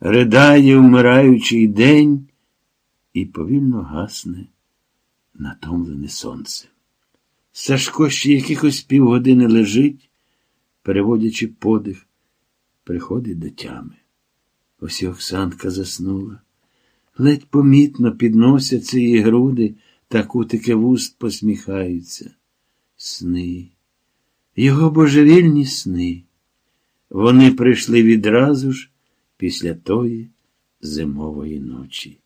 ридає вмираючий день і повільно гасне натомлене сонце. Сашко ще якихось півгодини лежить, переводячи подих, приходить до тями. Ось і Оксанка заснула. Ледь помітно підносяться її груди, та кутики вуст посміхаються. Сни, його божевільні сни. Вони прийшли відразу ж після тої зимової ночі.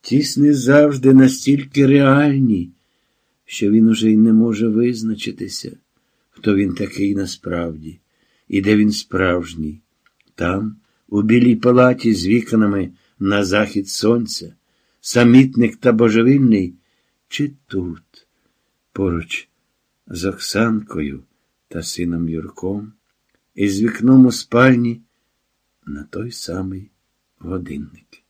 Ті сни завжди настільки реальні, що він уже й не може визначитися, хто він такий насправді, і де він справжній. Там, у білій палаті з вікнами на захід сонця, самітник та божевільний, чи тут, поруч з Оксанкою та сином Юрком, і з вікном у спальні на той самий годинник.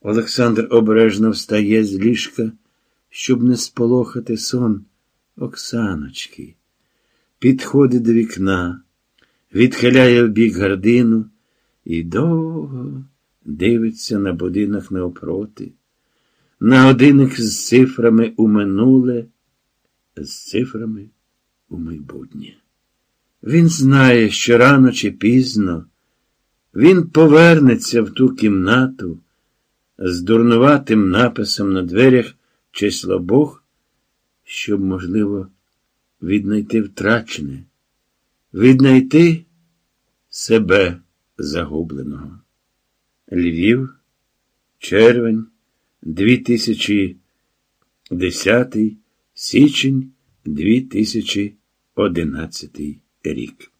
Олександр обережно встає з ліжка, щоб не сполохати сон Оксаночки, підходить до вікна, відхиляє в бік гардину і довго дивиться на будинок навпроти, на годинник з цифрами у минуле, з цифрами у майбутнє. Він знає, що рано чи пізно він повернеться в ту кімнату з дурнуватим написом на дверях число Бог, щоб, можливо, віднайти втрачене, віднайти себе загубленого. Львів, червень, 2010, січень 2011 рік.